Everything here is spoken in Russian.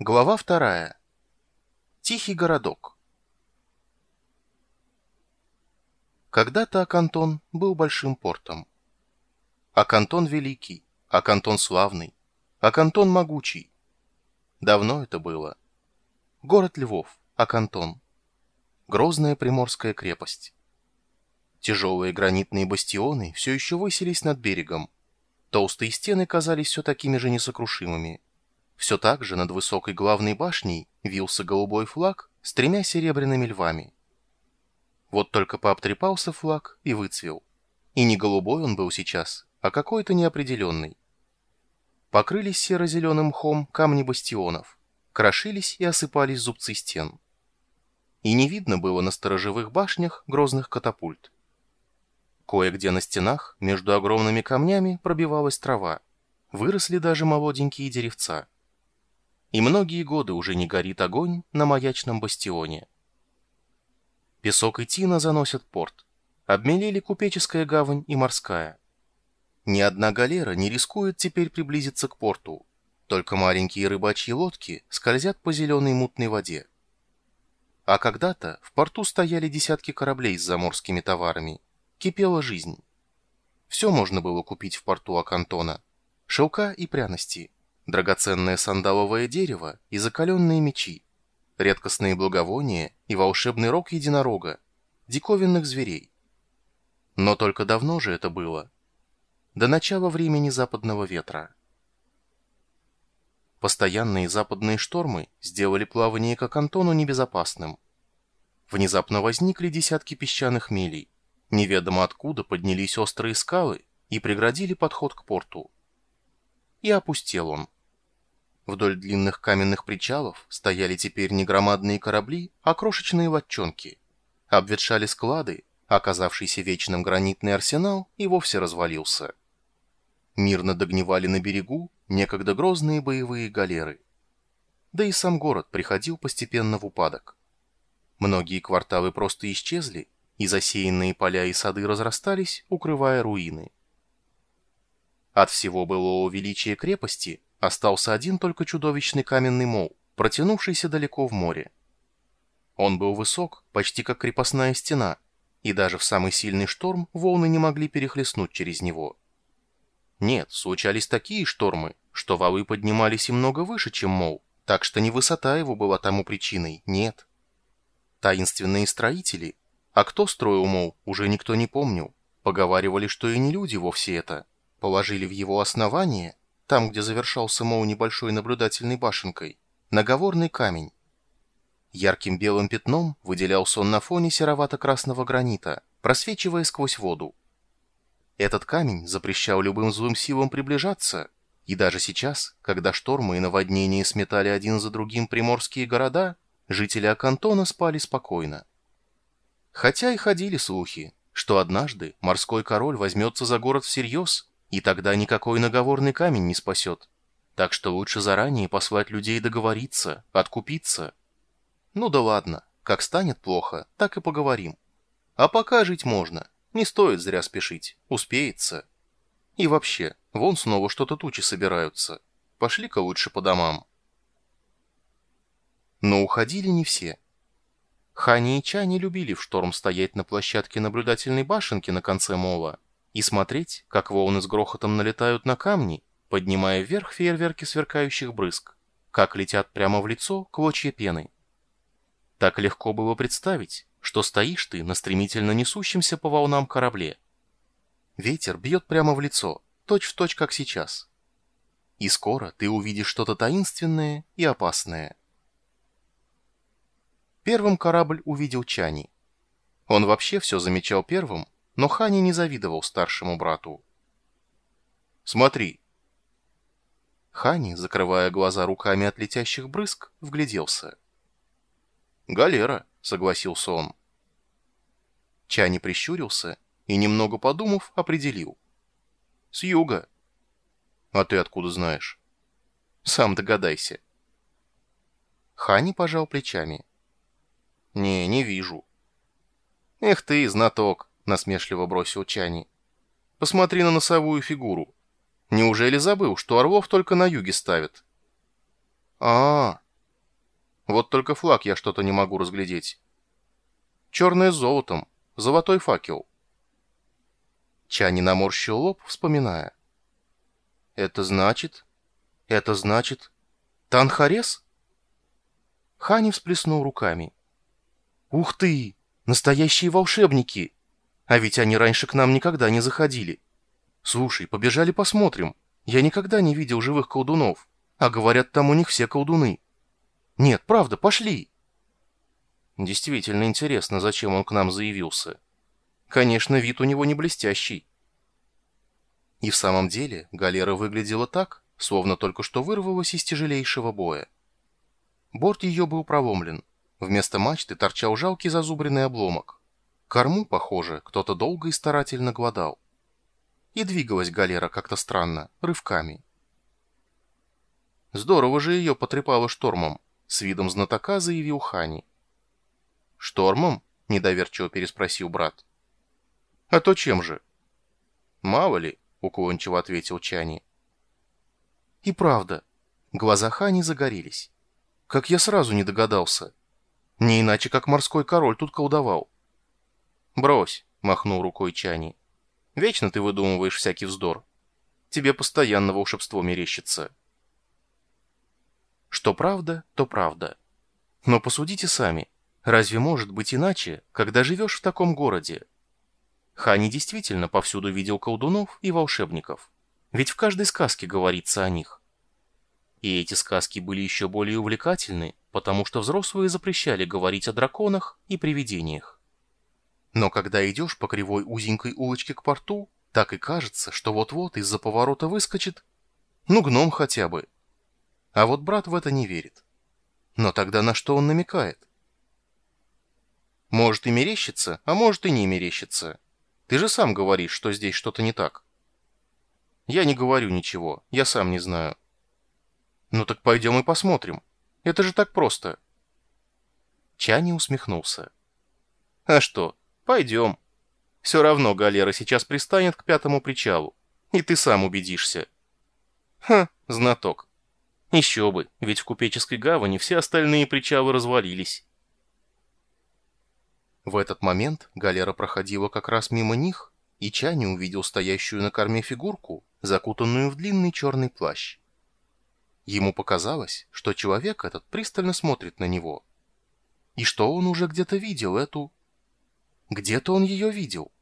Глава вторая. Тихий городок. Когда-то Акантон был большим портом. Акантон великий, Акантон славный, Акантон могучий. Давно это было. Город Львов, Акантон. Грозная приморская крепость. Тяжелые гранитные бастионы все еще высились над берегом. Толстые стены казались все такими же несокрушимыми. Все так же над высокой главной башней вился голубой флаг с тремя серебряными львами. Вот только пообтрепался флаг и выцвел. И не голубой он был сейчас, а какой-то неопределенный. Покрылись серо-зеленым мхом камни бастионов, крошились и осыпались зубцы стен. И не видно было на сторожевых башнях грозных катапульт. Кое-где на стенах между огромными камнями пробивалась трава, выросли даже молоденькие деревца и многие годы уже не горит огонь на маячном бастионе. Песок и тина заносят порт. Обмелели купеческая гавань и морская. Ни одна галера не рискует теперь приблизиться к порту. Только маленькие рыбачьи лодки скользят по зеленой мутной воде. А когда-то в порту стояли десятки кораблей с заморскими товарами. Кипела жизнь. Все можно было купить в порту Акантона. Шелка и пряности – драгоценное сандаловое дерево и закаленные мечи, редкостные благовония и волшебный рог единорога, диковинных зверей. Но только давно же это было. До начала времени западного ветра. Постоянные западные штормы сделали плавание к Антону небезопасным. Внезапно возникли десятки песчаных милей. Неведомо откуда поднялись острые скалы и преградили подход к порту. И опустел он. Вдоль длинных каменных причалов стояли теперь не громадные корабли, а крошечные лодчонки. Обветшали склады, оказавшийся вечным гранитный арсенал и вовсе развалился. Мирно догнивали на берегу некогда грозные боевые галеры. Да и сам город приходил постепенно в упадок. Многие кварталы просто исчезли, и засеянные поля и сады разрастались, укрывая руины. От всего былого величия крепости Остался один только чудовищный каменный мол, протянувшийся далеко в море. Он был высок, почти как крепостная стена, и даже в самый сильный шторм волны не могли перехлестнуть через него. Нет, случались такие штормы, что валы поднимались и много выше, чем мол, так что не высота его была тому причиной, нет. Таинственные строители, а кто строил мол, уже никто не помнил, поговаривали, что и не люди вовсе это, положили в его основание там, где завершался Моу небольшой наблюдательной башенкой, наговорный камень. Ярким белым пятном выделялся он на фоне серовато-красного гранита, просвечивая сквозь воду. Этот камень запрещал любым злым силам приближаться, и даже сейчас, когда штормы и наводнения сметали один за другим приморские города, жители Акантона спали спокойно. Хотя и ходили слухи, что однажды морской король возьмется за город всерьез и тогда никакой наговорный камень не спасет. Так что лучше заранее послать людей договориться, откупиться. Ну да ладно, как станет плохо, так и поговорим. А пока жить можно, не стоит зря спешить, успеется. И вообще, вон снова что-то тучи собираются. Пошли-ка лучше по домам. Но уходили не все. Хани и Ча не любили в шторм стоять на площадке наблюдательной башенки на конце мола, и смотреть, как волны с грохотом налетают на камни, поднимая вверх фейерверки сверкающих брызг, как летят прямо в лицо клочья пены. Так легко было представить, что стоишь ты на стремительно несущемся по волнам корабле. Ветер бьет прямо в лицо, точь-в-точь, точь, как сейчас. И скоро ты увидишь что-то таинственное и опасное. Первым корабль увидел Чани. Он вообще все замечал первым, но Хани не завидовал старшему брату. «Смотри!» Хани, закрывая глаза руками от летящих брызг, вгляделся. «Галера», — согласился он. Чани прищурился и, немного подумав, определил. «С юга». «А ты откуда знаешь?» «Сам догадайся». Хани пожал плечами. «Не, не вижу». «Эх ты, знаток, насмешливо бросил Чани. Посмотри на носовую фигуру. Неужели забыл, что орлов только на юге ставят? А, -а, -а Вот только флаг я что-то не могу разглядеть. Черное с золотом. Золотой факел. Чани наморщил лоб, вспоминая. Это значит... Это значит... Танхарес? Хани всплеснул руками. Ух ты! Настоящие волшебники! А ведь они раньше к нам никогда не заходили. Слушай, побежали посмотрим. Я никогда не видел живых колдунов. А говорят, там у них все колдуны. Нет, правда, пошли. Действительно интересно, зачем он к нам заявился. Конечно, вид у него не блестящий. И в самом деле галера выглядела так, словно только что вырвалась из тяжелейшего боя. Борт ее был проломлен. Вместо мачты торчал жалкий зазубренный обломок. Корму, похоже, кто-то долго и старательно гладал. И двигалась галера как-то странно, рывками. Здорово же ее потрепало штормом, с видом знатока заявил Хани. «Штормом?» — недоверчиво переспросил брат. «А то чем же?» «Мало ли», — уклончиво ответил Чани. «И правда». Глаза Хани загорелись. «Как я сразу не догадался. Не иначе, как морской король тут колдовал». «Брось», — махнул рукой Чани. «Вечно ты выдумываешь всякий вздор. Тебе постоянно волшебство мерещится». Что правда, то правда. Но посудите сами. Разве может быть иначе, когда живешь в таком городе? Хани действительно повсюду видел колдунов и волшебников. Ведь в каждой сказке говорится о них. И эти сказки были еще более увлекательны, потому что взрослые запрещали говорить о драконах и привидениях. Но когда идешь по кривой узенькой улочке к порту, так и кажется, что вот-вот из-за поворота выскочит, ну, гном хотя бы. А вот брат в это не верит. Но тогда на что он намекает? Может и мерещится, а может и не мерещится. Ты же сам говоришь, что здесь что-то не так. Я не говорю ничего, я сам не знаю. Ну так пойдем и посмотрим. Это же так просто. Чани усмехнулся. А что, пойдем. Все равно галера сейчас пристанет к пятому причалу. И ты сам убедишься. Ха, знаток. Еще бы, ведь в купеческой гавани все остальные причалы развалились. В этот момент галера проходила как раз мимо них, и Чани увидел стоящую на корме фигурку, закутанную в длинный черный плащ. Ему показалось, что человек этот пристально смотрит на него, и что он уже где-то видел эту... Где-то он ее видел.